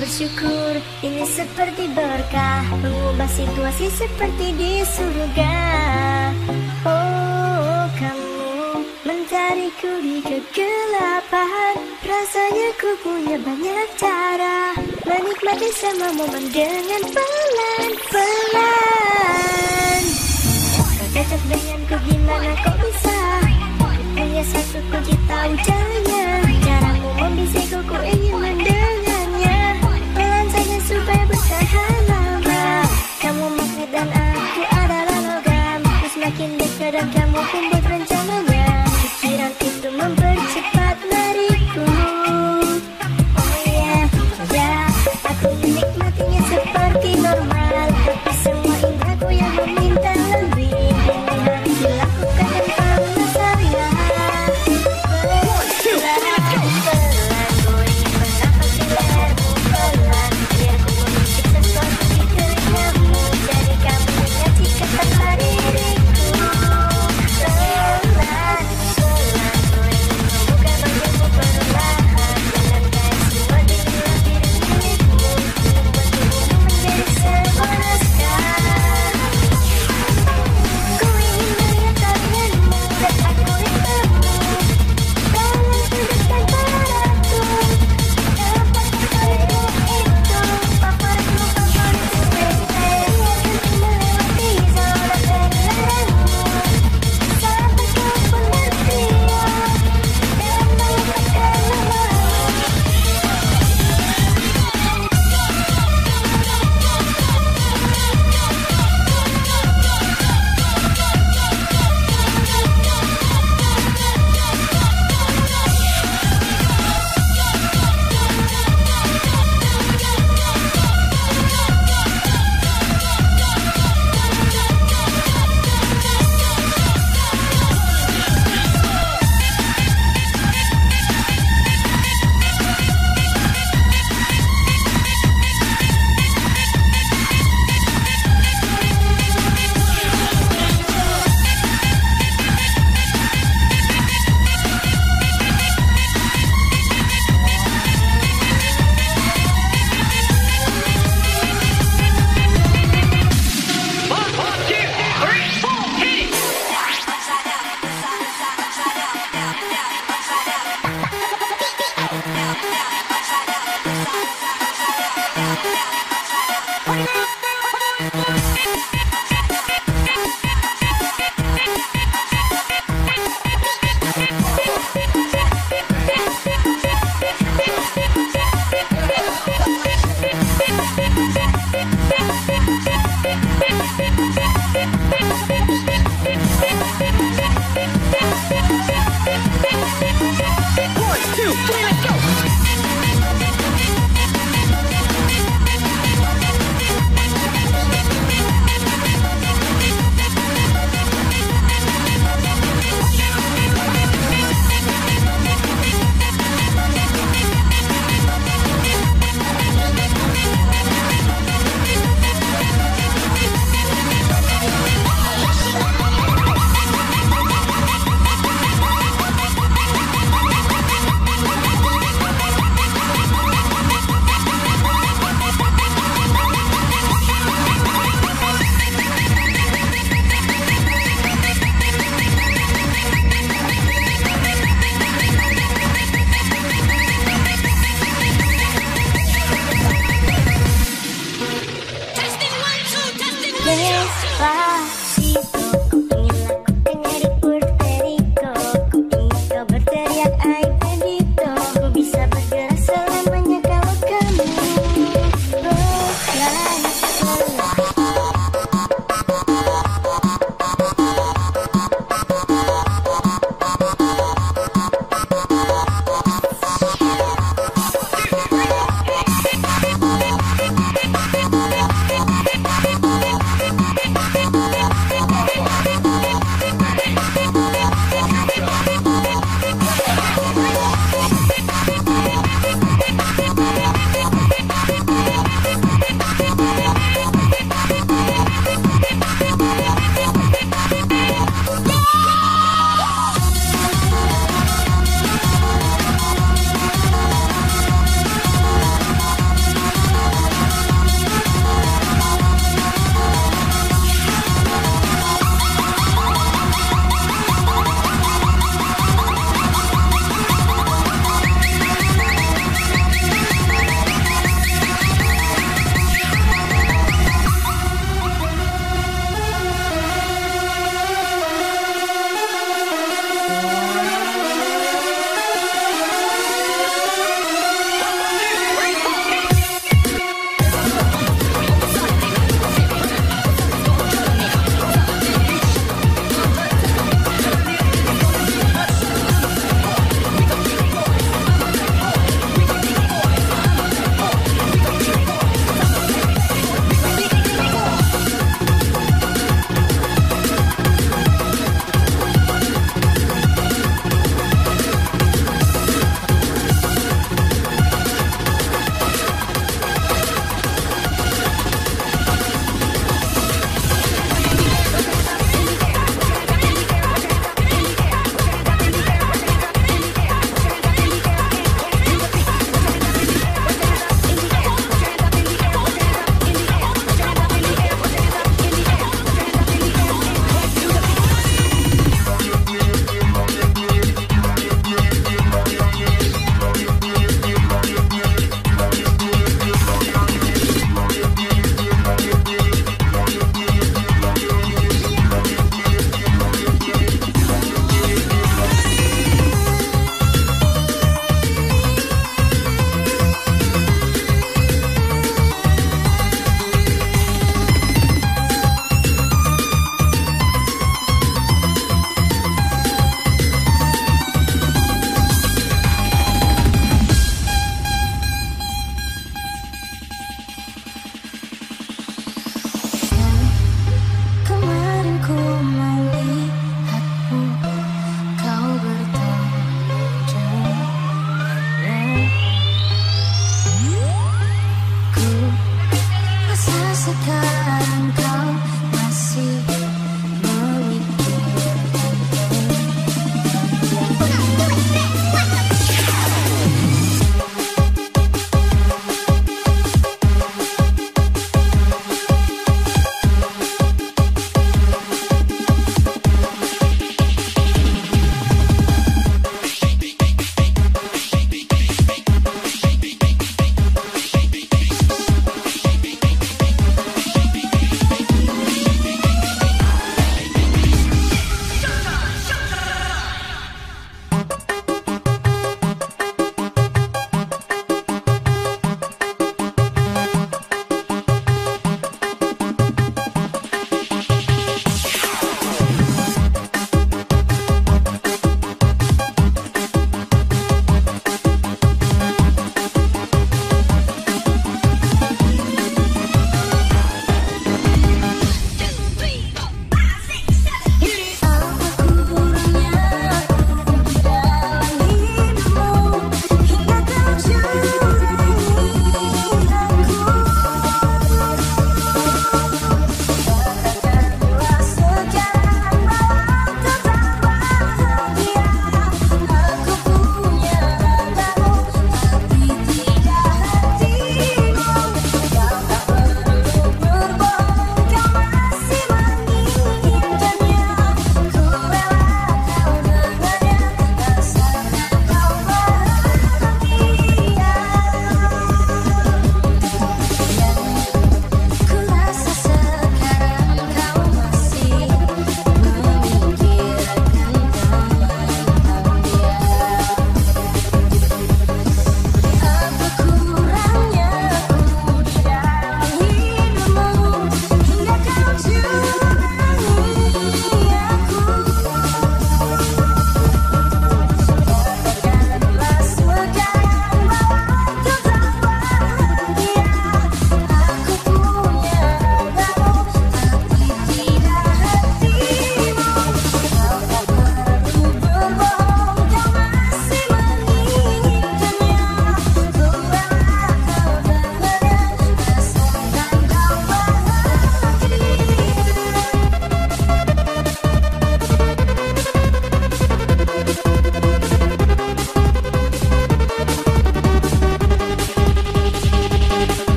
Bersyukur ini seperti berkah. Mengubah situasi seperti di surga. Oh kamu mencariku di kegelapan. Rasanya ku punya banyak cara. Menikmati semua momen dengan pelan-pelan Kau cocok denganku gimana kau bisa? Punya satu kunci tahu caranya Caramu membisikku ku ingin that I can walk in, but Thank you.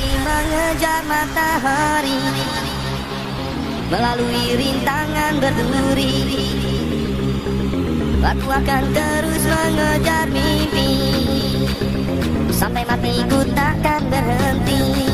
Mengejar matahari. Melalui rintangan berduri. Aku akan terus mengejar mimpi. Sampai matiku takkan berhenti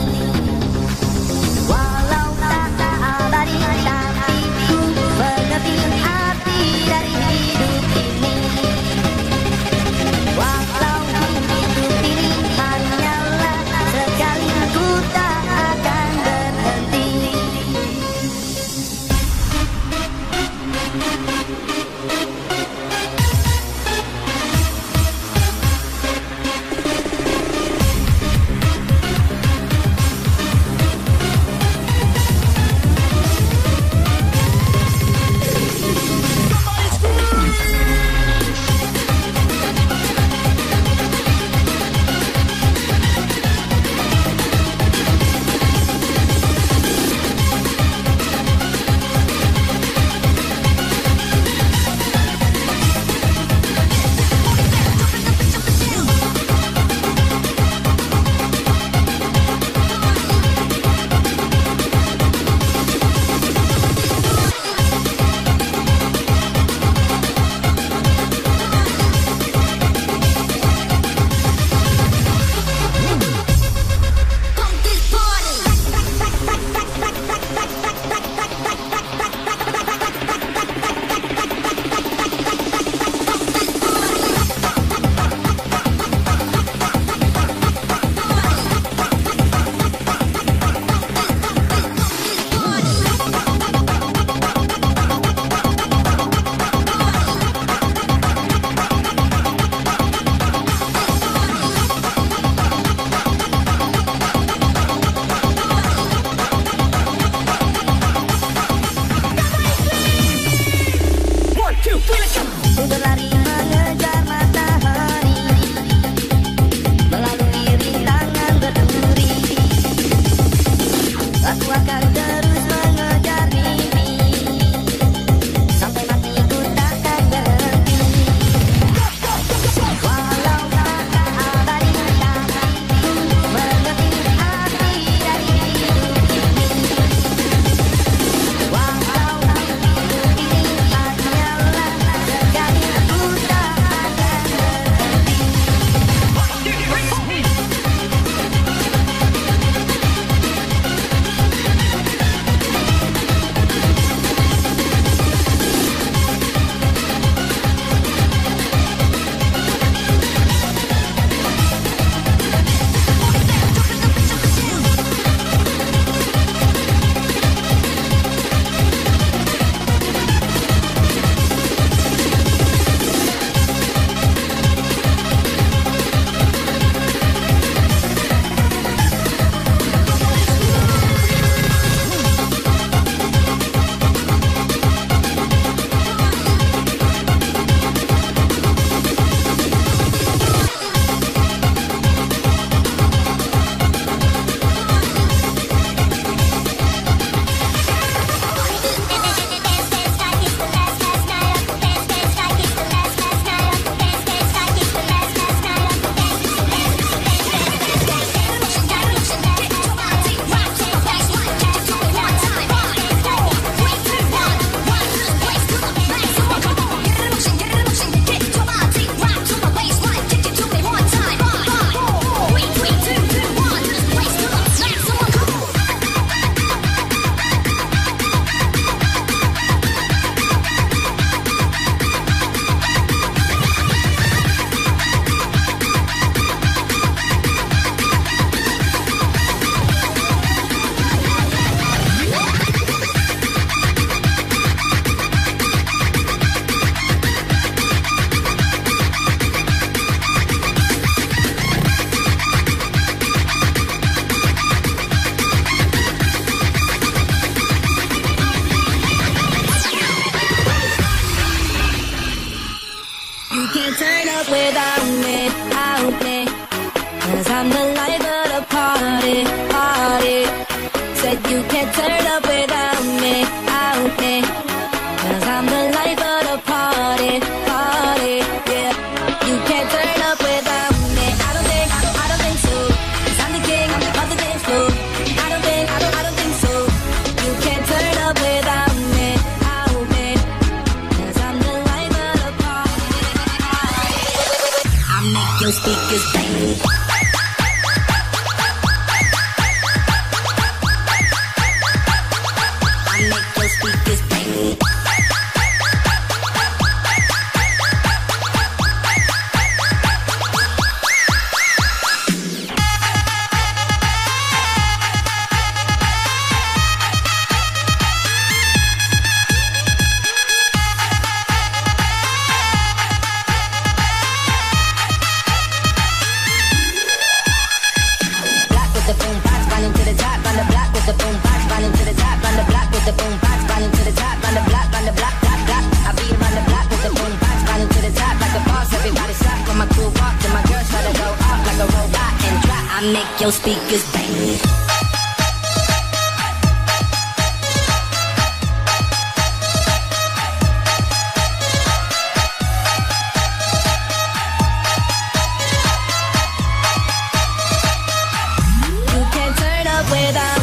without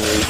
Thank you.